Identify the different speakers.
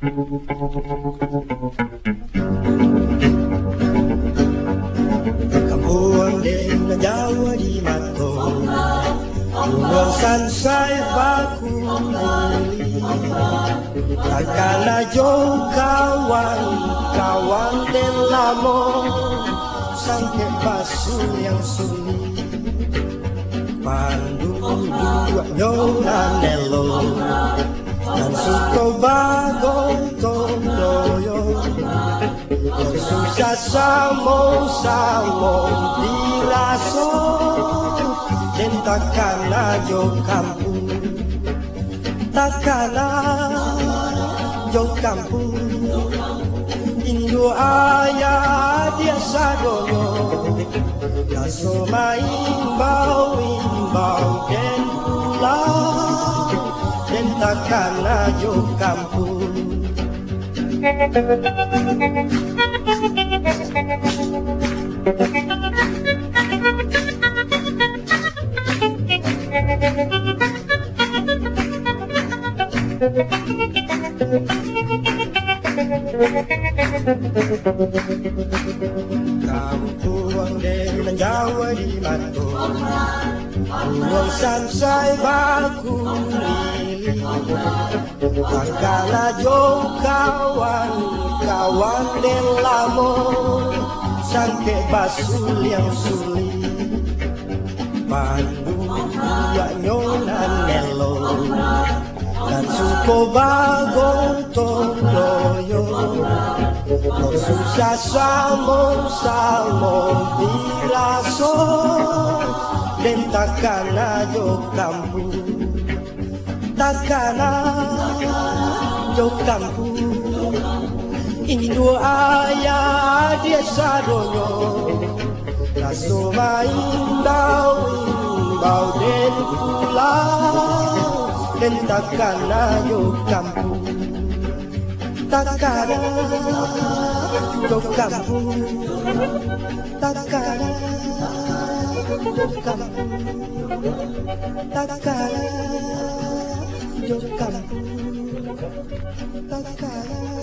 Speaker 1: Kamuang na jawa di mato Unong sansay bakong Pagkala yung kawan, kawan din lamo Sangke pasu yang suni Pandu dua nyoranelo Dan suko ba Susah samo samo diraso Dan takana yo kampung Takana yo kampung Indo ayah dia sadono Laso maimbau imbau den pulau Den takana yo kampung Kau tuang dari di matu Uang sansai baku lili Takala jong kawan Kawan den lamo Sangke basul yang sulit Pandu ya nyonan nelo Dan suko bagong tondoyo susah samo samo diraso Den takana yo kampu Takana yo kampu Indo aya dia sadonyo Raso imbau imbau den pulang Den takana yo kampu Takana Tocabu, tacará, tocabu, tacará, tocabu, tacará.